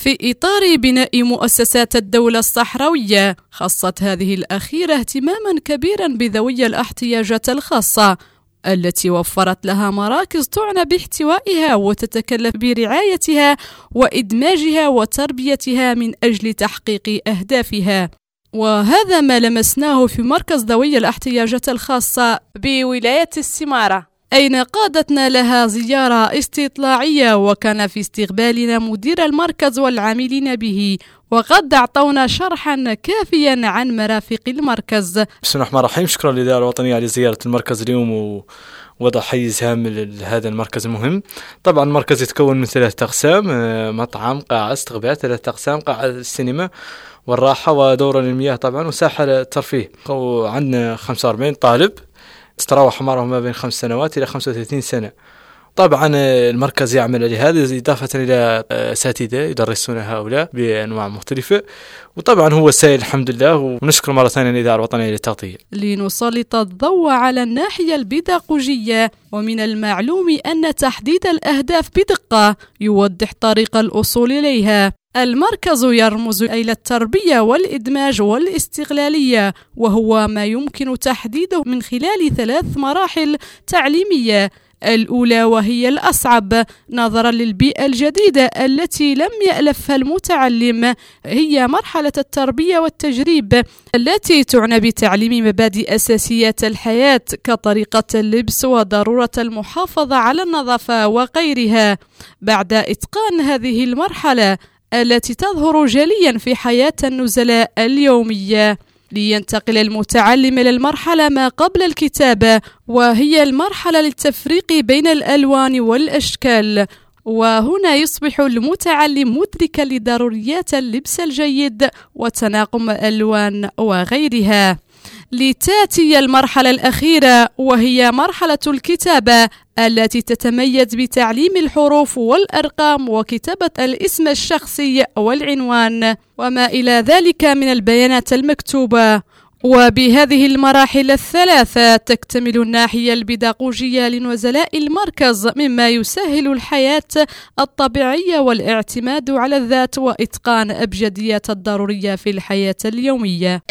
في إطار بناء مؤسسات الدولة الصحراوية خصت هذه الأخيرة اهتماما كبيرا بذوي الاحتياجات الخاصة التي وفرت لها مراكز تعنى باحتوائها وتتكلف برعايتها وإدماجها وتربيتها من أجل تحقيق أهدافها. وهذا ما لمسناه في مركز ذوي الاحتياجات الخاصة بولاية السمارة. أين قادتنا لها زيارة استطلاعية وكان في استقبالنا مدير المركز والعاملين به وقد أعطونا شرحا كافيا عن مرافق المركز. بسم الله الرحمن الرحيم. شكرا للإدارة الوطنية على زيارة المركز اليوم ووضع حيز هام لهذا المركز المهم. طبعا المركز يتكون من ثلاثة أقسام آه، مطعم قاعة استقبال ثلاثة أقسام قاعة السينما والراحة ودورة للمياه طبعا وساحة للترفيه. وعندنا 45 طالب. تتراوح أعمارهم ما بين خمس سنوات إلى 35 سنة. طبعا المركز يعمل لهذا إضافة إلى أساتذة يدرسون هؤلاء بأنواع مختلفة. وطبعا هو سائل الحمد لله. ونشكر مرة ثانية الإدارة الوطنية للتغطية. لنسلط الضوء على الناحية البيداغوجية ومن المعلوم أن تحديد الأهداف بدقة يوضح طريق الأصول إليها. المركز يرمز إلى التربية والإدماج والاستغلالية وهو ما يمكن تحديده من خلال ثلاث مراحل تعليمية. الأولى وهي الأصعب نظرا للبيئة الجديدة التي لم يألفها المتعلم. هي مرحلة التربية والتجريب التي تعنى بتعليم مبادئ أساسيات الحياة كطريقة اللبس وضرورة المحافظة على النظافة وغيرها. بعد إتقان هذه المرحلة التي تظهر جليا في حياة النزلاء اليومية لينتقل المتعلم إلى المرحلة ما قبل الكتابة وهي المرحلة للتفريق بين الألوان والأشكال. وهنا يصبح المتعلم مدركا لضروريات اللبس الجيد وتناغم الألوان وغيرها. لتأتي المرحلة الأخيرة وهي مرحلة الكتابة التي تتميز بتعليم الحروف والأرقام وكتابة الاسم الشخصي والعنوان. وما إلى ذلك من البيانات المكتوبة. وبهذه المراحل الثلاثة تكتمل الناحية البيداغوجية لنزلاء المركز مما يسهل الحياة الطبيعية والاعتماد على الذات وإتقان أبجديات الضرورية في الحياة اليومية.